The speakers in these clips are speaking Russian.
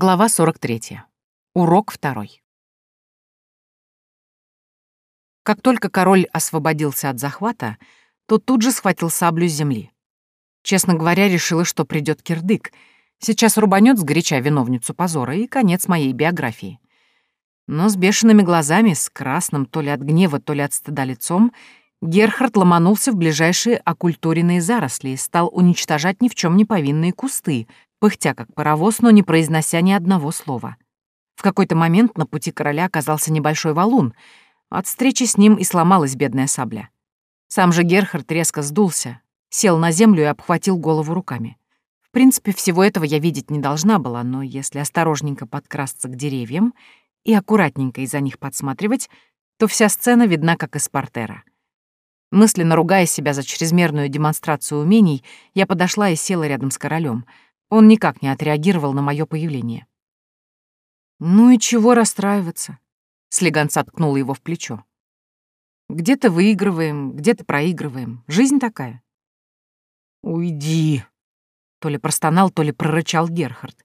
Глава 43. Урок второй. Как только король освободился от захвата, то тут же схватил саблю с земли. Честно говоря, решила, что придет кирдык. Сейчас рубанет сгоряча виновницу позора и конец моей биографии. Но с бешеными глазами, с красным то ли от гнева, то ли от стыда лицом, Герхард ломанулся в ближайшие оккультуренные заросли и стал уничтожать ни в чем не повинные кусты, пыхтя как паровоз, но не произнося ни одного слова. В какой-то момент на пути короля оказался небольшой валун. От встречи с ним и сломалась бедная сабля. Сам же Герхард резко сдулся, сел на землю и обхватил голову руками. В принципе, всего этого я видеть не должна была, но если осторожненько подкрасться к деревьям и аккуратненько из-за них подсматривать, то вся сцена видна как из портера. Мысленно ругая себя за чрезмерную демонстрацию умений, я подошла и села рядом с королем — он никак не отреагировал на мое появление. «Ну и чего расстраиваться?» Слегонца ткнула его в плечо. «Где-то выигрываем, где-то проигрываем. Жизнь такая». «Уйди!» То ли простонал, то ли прорычал Герхард.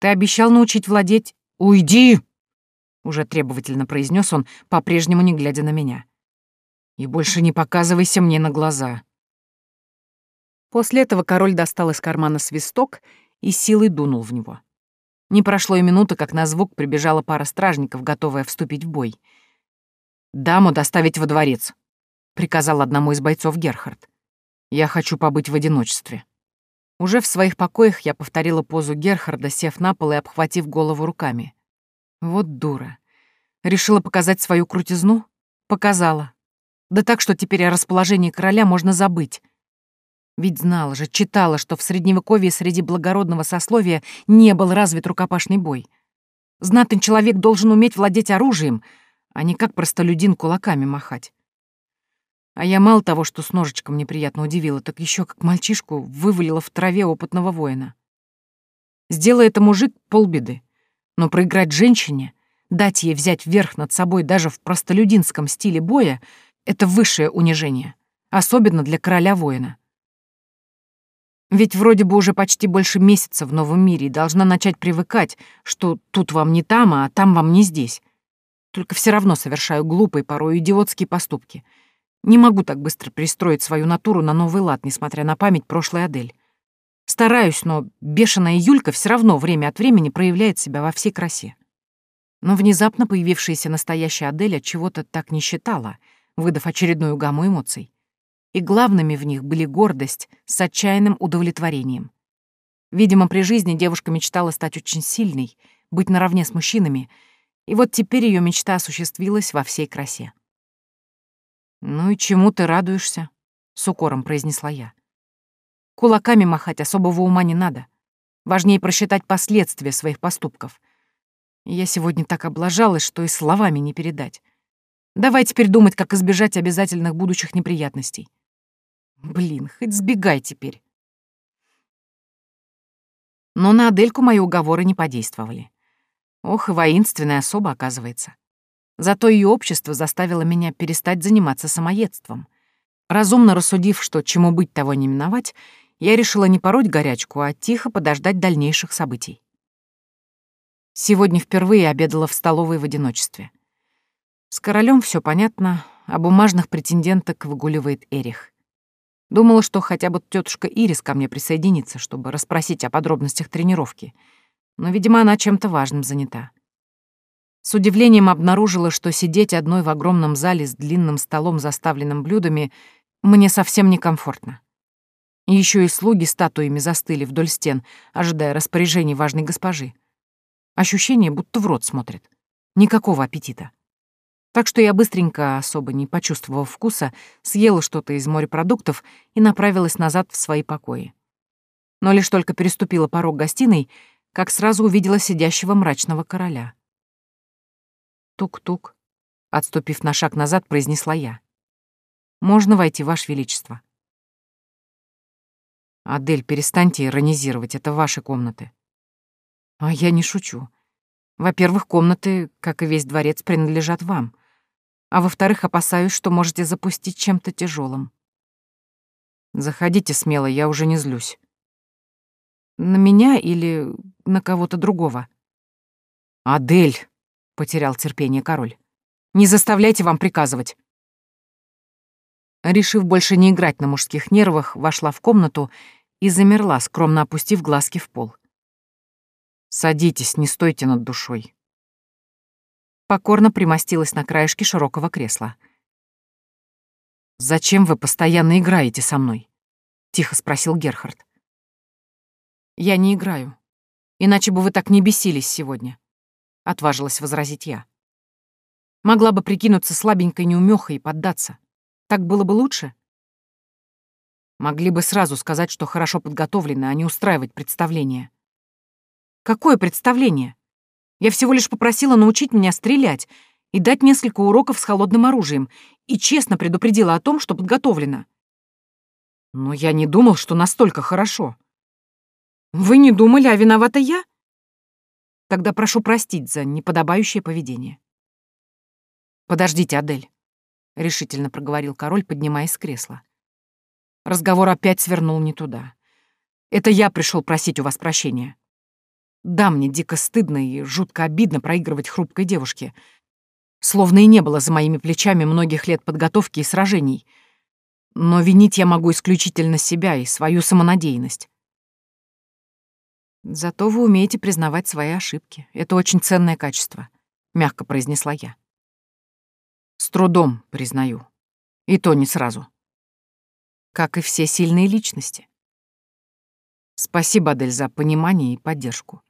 «Ты обещал научить владеть...» «Уйди!» Уже требовательно произнес он, по-прежнему не глядя на меня. «И больше не показывайся мне на глаза. После этого король достал из кармана свисток и силой дунул в него. Не прошло и минуты, как на звук прибежала пара стражников, готовая вступить в бой. «Даму доставить во дворец», — приказал одному из бойцов Герхард. «Я хочу побыть в одиночестве». Уже в своих покоях я повторила позу Герхарда, сев на пол и обхватив голову руками. Вот дура. Решила показать свою крутизну? Показала. Да так, что теперь о расположении короля можно забыть. Ведь знала же, читала, что в Средневековье среди благородного сословия не был развит рукопашный бой. Знатный человек должен уметь владеть оружием, а не как простолюдин кулаками махать. А я мало того, что с ножичком неприятно удивила, так еще как мальчишку вывалила в траве опытного воина. Сделай это мужик — полбеды. Но проиграть женщине, дать ей взять верх над собой даже в простолюдинском стиле боя — это высшее унижение, особенно для короля-воина. Ведь вроде бы уже почти больше месяца в новом мире и должна начать привыкать, что тут вам не там, а там вам не здесь. Только все равно совершаю глупые, порой идиотские поступки. Не могу так быстро перестроить свою натуру на новый лад, несмотря на память прошлой Адель. Стараюсь, но бешеная Юлька все равно время от времени проявляет себя во всей красе. Но внезапно появившаяся настоящая Адель от чего-то так не считала, выдав очередную гамму эмоций и главными в них были гордость с отчаянным удовлетворением. Видимо, при жизни девушка мечтала стать очень сильной, быть наравне с мужчинами, и вот теперь ее мечта осуществилась во всей красе. «Ну и чему ты радуешься?» — с укором произнесла я. «Кулаками махать особого ума не надо. Важнее просчитать последствия своих поступков. Я сегодня так облажалась, что и словами не передать. Давай теперь думать, как избежать обязательных будущих неприятностей. Блин, хоть сбегай теперь. Но на Адельку мои уговоры не подействовали. Ох, и воинственная особа, оказывается. Зато ее общество заставило меня перестать заниматься самоедством. Разумно рассудив, что чему быть, того не миновать, я решила не пороть горячку, а тихо подождать дальнейших событий. Сегодня впервые обедала в столовой в одиночестве. С королем все понятно, а бумажных претенденток выгуливает Эрих. Думала, что хотя бы тетушка Ирис ко мне присоединится, чтобы расспросить о подробностях тренировки. Но, видимо, она чем-то важным занята. С удивлением обнаружила, что сидеть одной в огромном зале с длинным столом, заставленным блюдами, мне совсем некомфортно. Еще и слуги статуями застыли вдоль стен, ожидая распоряжений важной госпожи. Ощущение, будто в рот смотрят. Никакого аппетита. Так что я быстренько, особо не почувствовав вкуса, съела что-то из морепродуктов и направилась назад в свои покои. Но лишь только переступила порог гостиной, как сразу увидела сидящего мрачного короля. «Тук-тук», — отступив на шаг назад, произнесла я. «Можно войти, Ваше Величество?» «Адель, перестаньте иронизировать, это ваши комнаты». «А я не шучу. Во-первых, комнаты, как и весь дворец, принадлежат вам а во-вторых, опасаюсь, что можете запустить чем-то тяжелым. Заходите смело, я уже не злюсь. На меня или на кого-то другого. «Адель!» — потерял терпение король. «Не заставляйте вам приказывать!» Решив больше не играть на мужских нервах, вошла в комнату и замерла, скромно опустив глазки в пол. «Садитесь, не стойте над душой». Покорно примостилась на краешке широкого кресла. «Зачем вы постоянно играете со мной?» — тихо спросил Герхард. «Я не играю. Иначе бы вы так не бесились сегодня», — отважилась возразить я. «Могла бы прикинуться слабенькой неумехой и поддаться. Так было бы лучше?» Могли бы сразу сказать, что хорошо подготовлены, а не устраивать представление. Какое представление? Я всего лишь попросила научить меня стрелять и дать несколько уроков с холодным оружием, и честно предупредила о том, что подготовлена. Но я не думал, что настолько хорошо. Вы не думали, а виновата я? Тогда прошу простить за неподобающее поведение. Подождите, Адель, решительно проговорил король, поднимаясь с кресла. Разговор опять свернул не туда. Это я пришел просить у вас прощения. Да, мне дико стыдно и жутко обидно проигрывать хрупкой девушке. Словно и не было за моими плечами многих лет подготовки и сражений. Но винить я могу исключительно себя и свою самонадеянность. Зато вы умеете признавать свои ошибки. Это очень ценное качество, мягко произнесла я. С трудом, признаю. И то не сразу. Как и все сильные личности. Спасибо, Адель, за понимание и поддержку.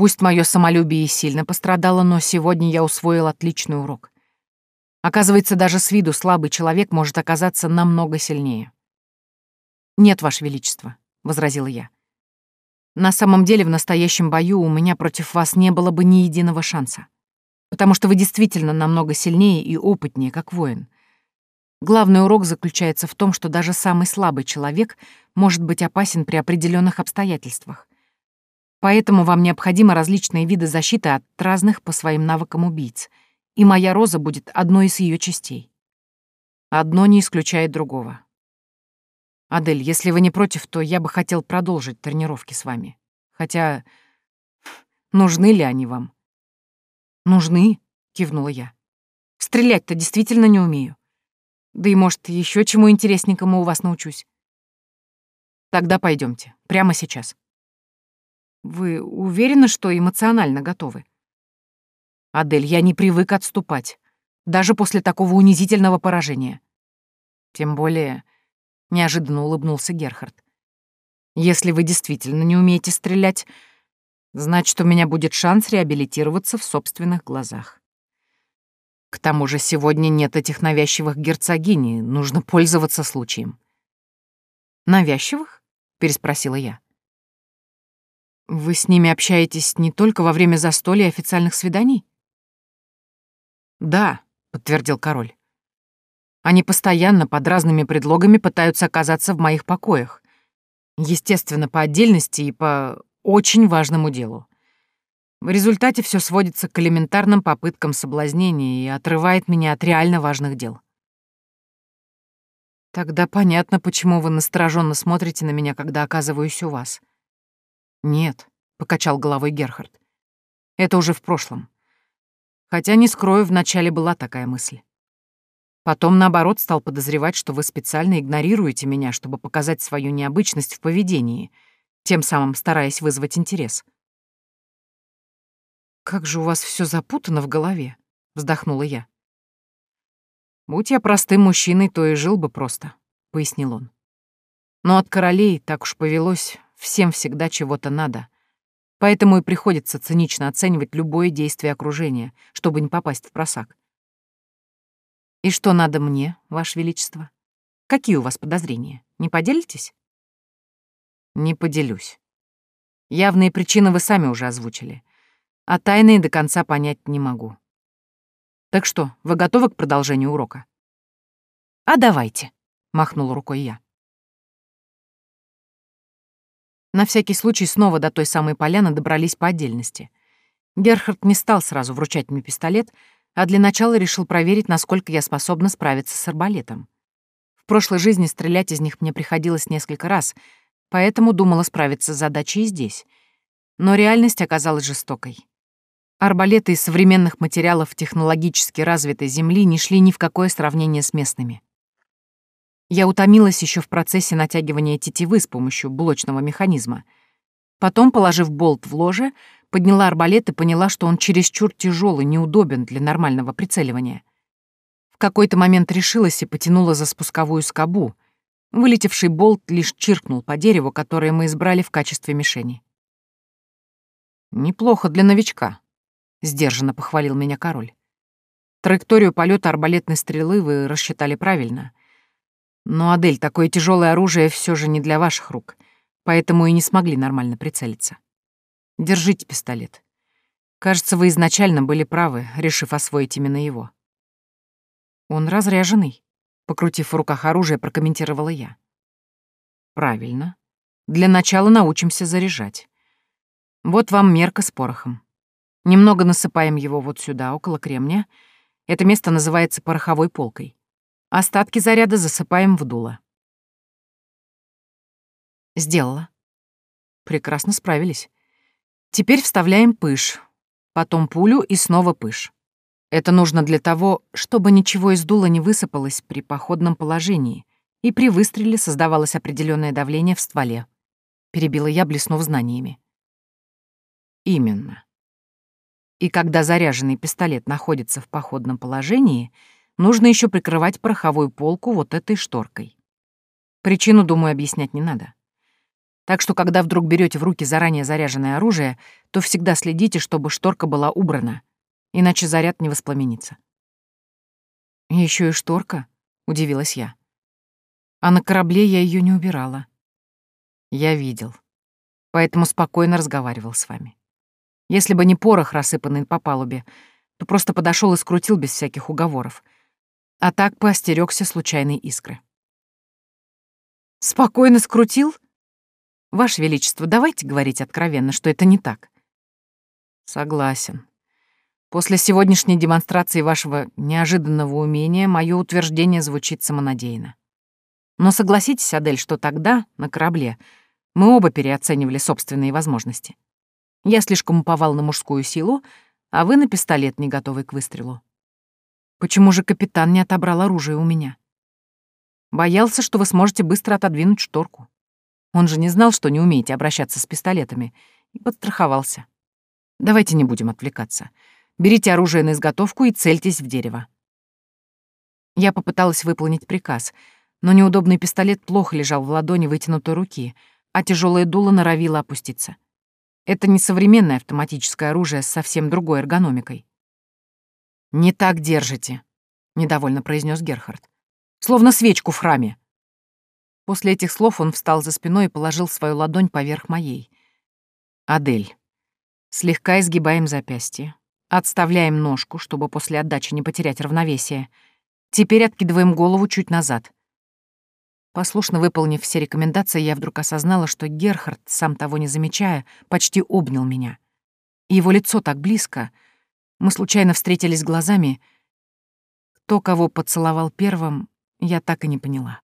Пусть мое самолюбие сильно пострадало, но сегодня я усвоил отличный урок. Оказывается, даже с виду слабый человек может оказаться намного сильнее. «Нет, Ваше Величество», — возразила я. На самом деле, в настоящем бою у меня против вас не было бы ни единого шанса. Потому что вы действительно намного сильнее и опытнее, как воин. Главный урок заключается в том, что даже самый слабый человек может быть опасен при определенных обстоятельствах. Поэтому вам необходимы различные виды защиты от разных по своим навыкам убийц, и моя роза будет одной из ее частей. Одно не исключает другого. «Адель, если вы не против, то я бы хотел продолжить тренировки с вами. Хотя... Нужны ли они вам?» «Нужны», — кивнула я. «Стрелять-то действительно не умею. Да и, может, еще чему интересненькому у вас научусь. Тогда пойдемте, прямо сейчас». «Вы уверены, что эмоционально готовы?» «Адель, я не привык отступать, даже после такого унизительного поражения. Тем более неожиданно улыбнулся Герхард. Если вы действительно не умеете стрелять, значит, у меня будет шанс реабилитироваться в собственных глазах. К тому же сегодня нет этих навязчивых герцогиней, нужно пользоваться случаем. «Навязчивых?» — переспросила я. «Вы с ними общаетесь не только во время застолья и официальных свиданий?» «Да», — подтвердил король. Они постоянно под разными предлогами пытаются оказаться в моих покоях. Естественно, по отдельности и по очень важному делу. В результате все сводится к элементарным попыткам соблазнения и отрывает меня от реально важных дел. Тогда понятно, почему вы настороженно смотрите на меня, когда оказываюсь у вас. Нет, покачал головой Герхард. Это уже в прошлом. Хотя, не скрою, вначале была такая мысль. Потом, наоборот, стал подозревать, что вы специально игнорируете меня, чтобы показать свою необычность в поведении, тем самым стараясь вызвать интерес. «Как же у вас все запутано в голове», — вздохнула я. «Будь я простым мужчиной, то и жил бы просто», — пояснил он. «Но от королей, так уж повелось, всем всегда чего-то надо. Поэтому и приходится цинично оценивать любое действие окружения, чтобы не попасть в просак. «И что надо мне, Ваше Величество? Какие у вас подозрения? Не поделитесь?» «Не поделюсь. Явные причины вы сами уже озвучили, а тайные до конца понять не могу. Так что, вы готовы к продолжению урока?» «А давайте», — махнул рукой я. На всякий случай снова до той самой поляны добрались по отдельности. Герхард не стал сразу вручать мне пистолет, а для начала решил проверить, насколько я способна справиться с арбалетом. В прошлой жизни стрелять из них мне приходилось несколько раз, поэтому думала справиться с задачей и здесь. Но реальность оказалась жестокой. Арбалеты из современных материалов технологически развитой Земли не шли ни в какое сравнение с местными. Я утомилась еще в процессе натягивания тетивы с помощью блочного механизма. Потом, положив болт в ложе, подняла арбалет и поняла, что он чересчур тяжелый, неудобен для нормального прицеливания. В какой-то момент решилась и потянула за спусковую скобу. Вылетевший болт лишь чиркнул по дереву, которое мы избрали в качестве мишени. «Неплохо для новичка», — сдержанно похвалил меня король. «Траекторию полета арбалетной стрелы вы рассчитали правильно. Но, Адель, такое тяжелое оружие все же не для ваших рук, поэтому и не смогли нормально прицелиться. Держите пистолет. Кажется, вы изначально были правы, решив освоить именно его». «Он разряженный», — покрутив в руках оружие, прокомментировала я. «Правильно. Для начала научимся заряжать. Вот вам мерка с порохом. Немного насыпаем его вот сюда, около кремня. Это место называется пороховой полкой. Остатки заряда засыпаем в дуло. Сделала. Прекрасно справились. Теперь вставляем пыш, потом пулю и снова пыш. Это нужно для того, чтобы ничего из дула не высыпалось при походном положении, и при выстреле создавалось определенное давление в стволе. Перебила я, блеснув знаниями. Именно. И когда заряженный пистолет находится в походном положении, нужно еще прикрывать пороховую полку вот этой шторкой. Причину, думаю, объяснять не надо. Так что, когда вдруг берете в руки заранее заряженное оружие, то всегда следите, чтобы шторка была убрана, иначе заряд не воспламенится. Еще и шторка, удивилась я. А на корабле я ее не убирала. Я видел. Поэтому спокойно разговаривал с вами. Если бы не порох, рассыпанный по палубе, то просто подошел и скрутил без всяких уговоров. А так поостерегся случайной искры. «Спокойно скрутил?» «Ваше Величество, давайте говорить откровенно, что это не так». «Согласен. После сегодняшней демонстрации вашего неожиданного умения мое утверждение звучит самонадеянно. Но согласитесь, Адель, что тогда, на корабле, мы оба переоценивали собственные возможности. Я слишком уповал на мужскую силу, а вы на пистолет не готовы к выстрелу. Почему же капитан не отобрал оружие у меня? Боялся, что вы сможете быстро отодвинуть шторку. Он же не знал, что не умеете обращаться с пистолетами, и подстраховался. Давайте не будем отвлекаться. Берите оружие на изготовку и цельтесь в дерево. Я попыталась выполнить приказ, но неудобный пистолет плохо лежал в ладони вытянутой руки, а тяжелое дуло норовило опуститься. Это не современное автоматическое оружие с совсем другой эргономикой. «Не так держите», — недовольно произнес Герхард. «Словно свечку в храме». После этих слов он встал за спиной и положил свою ладонь поверх моей. «Адель, слегка изгибаем запястье, отставляем ножку, чтобы после отдачи не потерять равновесие. Теперь откидываем голову чуть назад. Послушно выполнив все рекомендации, я вдруг осознала, что Герхард, сам того не замечая, почти обнял меня. Его лицо так близко. Мы случайно встретились глазами. Кто кого поцеловал первым, я так и не поняла.